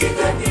Cidade